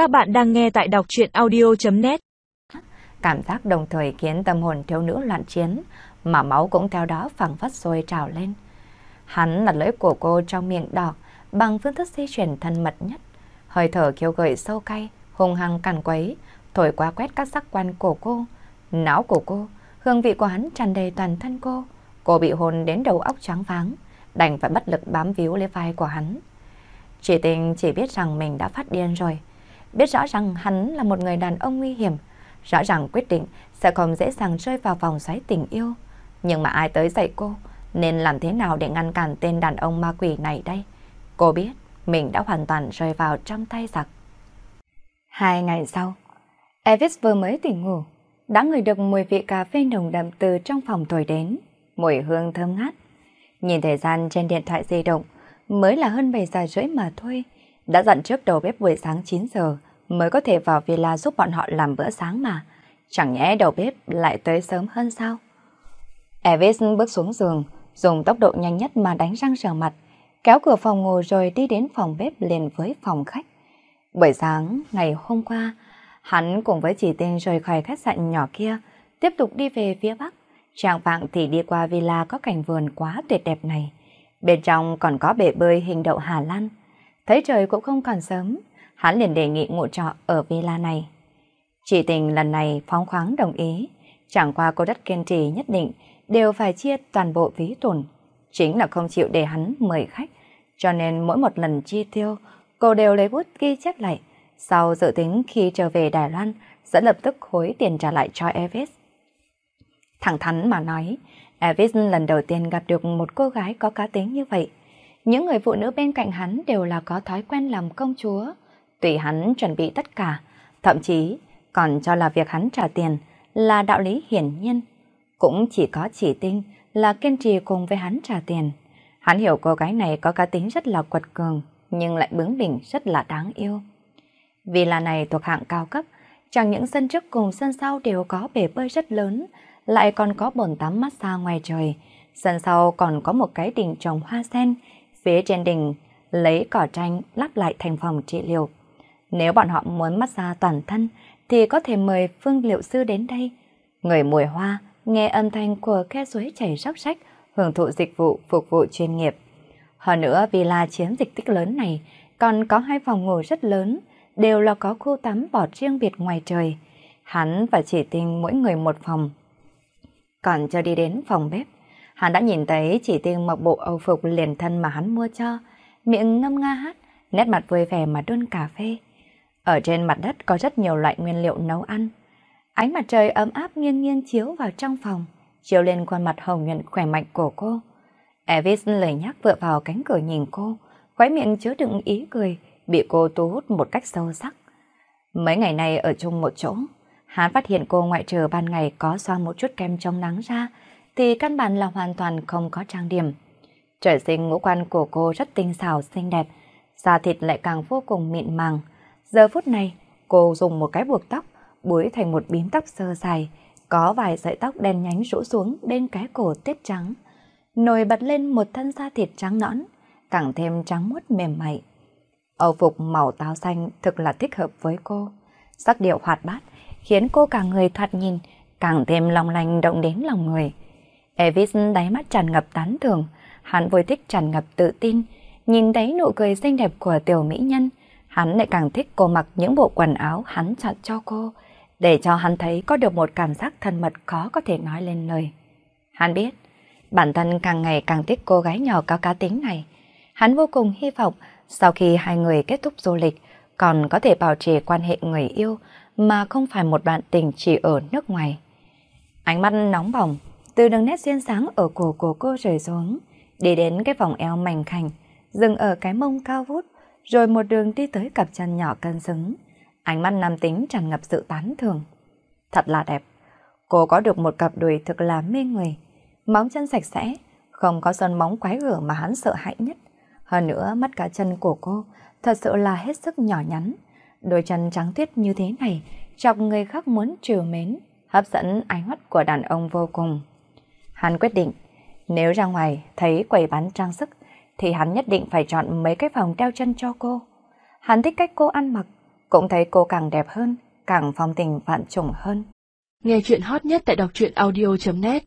Các bạn đang nghe tại đọc chuyện audio.net Cảm giác đồng thời khiến tâm hồn thiếu nữ loạn chiến, mà máu cũng theo đó phẳng phất sôi trào lên. Hắn là lưỡi của cô trong miệng đỏ, bằng phương thức di chuyển thân mật nhất. Hơi thở khiêu gợi sâu cay, hung hăng càn quấy, thổi qua quét các sắc quan của cô, não của cô, hương vị của hắn tràn đầy toàn thân cô. Cô bị hồn đến đầu óc trắng váng, đành phải bất lực bám víu lấy vai của hắn. Chỉ tình chỉ biết rằng mình đã phát điên rồi, biết rõ rằng hắn là một người đàn ông nguy hiểm, rõ ràng quyết định sẽ không dễ dàng rơi vào vòng xoáy tình yêu. Nhưng mà ai tới dạy cô, nên làm thế nào để ngăn cản tên đàn ông ma quỷ này đây? Cô biết mình đã hoàn toàn rơi vào trong tay giặc. Hai ngày sau, Elvis vừa mới tỉnh ngủ, đã ngửi được mùi vị cà phê nồng đậm từ trong phòng thổi đến, mùi hương thơm ngát. Nhìn thời gian trên điện thoại di động, mới là hơn 7 giờ rưỡi mà thôi. Đã dặn trước đầu bếp buổi sáng 9 giờ mới có thể vào villa giúp bọn họ làm bữa sáng mà. Chẳng nhẽ đầu bếp lại tới sớm hơn sao? Elvis bước xuống giường, dùng tốc độ nhanh nhất mà đánh răng rửa mặt, kéo cửa phòng ngủ rồi đi đến phòng bếp liền với phòng khách. Buổi sáng ngày hôm qua, hắn cùng với chị tên rời khỏi khách sạn nhỏ kia, tiếp tục đi về phía bắc. Trạng vạng thì đi qua villa có cảnh vườn quá tuyệt đẹp này. Bên trong còn có bể bơi hình đậu Hà Lan. Thấy trời cũng không còn sớm, hắn liền đề nghị ngủ trọ ở villa này. Chỉ tình lần này phóng khoáng đồng ý, chẳng qua cô rất kiên trì nhất định đều phải chia toàn bộ ví tổn. Chính là không chịu để hắn mời khách, cho nên mỗi một lần chi tiêu, cô đều lấy bút ghi chép lại. Sau dự tính khi trở về Đài Loan, sẽ lập tức hối tiền trả lại cho Evis. Thẳng thắn mà nói, Evis lần đầu tiên gặp được một cô gái có cá tính như vậy. Những người phụ nữ bên cạnh hắn đều là có thói quen làm công chúa. Tùy hắn chuẩn bị tất cả, thậm chí còn cho là việc hắn trả tiền là đạo lý hiển nhiên. Cũng chỉ có chỉ tinh là kiên trì cùng với hắn trả tiền. Hắn hiểu cô gái này có cá tính rất là quật cường, nhưng lại bướng bỉnh rất là đáng yêu. Vì là này thuộc hạng cao cấp, chẳng những sân trước cùng sân sau đều có bể bơi rất lớn, lại còn có bồn tắm massage ngoài trời. Sân sau còn có một cái đỉnh trồng hoa sen, phía trên đỉnh lấy cỏ tranh lắp lại thành phòng trị liệu. Nếu bọn họ muốn massage toàn thân thì có thể mời phương liệu sư đến đây. Người mùi hoa, nghe âm thanh của khe suối chảy róc rách, hưởng thụ dịch vụ phục vụ chuyên nghiệp. Hơn nữa villa chiếm dịch tích lớn này còn có hai phòng ngủ rất lớn, đều là có khu tắm bọt riêng biệt ngoài trời. Hắn và chỉ tinh mỗi người một phòng, còn cho đi đến phòng bếp, hắn đã nhìn thấy chỉ tiên mặc bộ âu phục liền thân mà hắn mua cho, miệng ngâm nga hát, nét mặt vui vẻ mà đun cà phê. Ở trên mặt đất có rất nhiều loại nguyên liệu nấu ăn. Ánh mặt trời ấm áp nghiêng nghiêng chiếu vào trong phòng, chiếu lên khuôn mặt hồng nhuận khỏe mạnh của cô. Evis lời nhắc vựa vào cánh cửa nhìn cô, khóe miệng chứa đựng ý cười, bị cô thu hút một cách sâu sắc. Mấy ngày nay ở chung một chỗ, Hắn phát hiện cô ngoại trừ ban ngày có xoa một chút kem chống nắng ra, thì căn bản là hoàn toàn không có trang điểm. Trời sinh ngũ quan của cô rất tinh xảo, xinh đẹp, da thịt lại càng vô cùng mịn màng. Giờ phút này, cô dùng một cái buộc tóc, búi thành một bím tóc sơ dài, có vài sợi tóc đen nhánh rũ xuống bên cái cổ tiết trắng. Nổi bật lên một thân da thịt trắng nõn, càng thêm trắng muốt mềm mại. Âu phục màu táo xanh thực là thích hợp với cô. Sắc điệu hoạt bát, khiến cô cả người thoạt nhìn càng thêm long lanh động đến lòng người. Evis đáy mắt tràn ngập tán thưởng, hắn vui thích tràn ngập tự tin, nhìn thấy nụ cười xinh đẹp của tiểu mỹ nhân, hắn lại càng thích cô mặc những bộ quần áo hắn chọn cho cô, để cho hắn thấy có được một cảm giác thân mật khó có thể nói lên lời. Hắn biết, bản thân càng ngày càng thích cô gái nhỏ có cá tính này. Hắn vô cùng hy vọng sau khi hai người kết thúc du lịch, còn có thể bảo trì quan hệ người yêu mà không phải một bạn tình chỉ ở nước ngoài. Ánh mắt nóng bỏng, từ đường nét xuyên sáng ở cổ của cô rời xuống, đi đến cái vòng eo mảnh khảnh, dừng ở cái mông cao vút, rồi một đường đi tới cặp chân nhỏ cân xứng. Ánh mắt nam tính tràn ngập sự tán thường. Thật là đẹp. Cô có được một cặp đùi thực là mê người. Móng chân sạch sẽ, không có sơn móng quái gở mà hắn sợ hãi nhất. Hơn nữa, mắt cá chân của cô thật sự là hết sức nhỏ nhắn, Đôi chân trắng tuyết như thế này chọc người khác muốn trừ mến, hấp dẫn ánh mắt của đàn ông vô cùng. Hắn quyết định, nếu ra ngoài thấy quầy bán trang sức, thì hắn nhất định phải chọn mấy cái phòng đeo chân cho cô. Hắn thích cách cô ăn mặc, cũng thấy cô càng đẹp hơn, càng phong tình vạn trùng hơn. Nghe chuyện hot nhất tại đọc truyện audio.net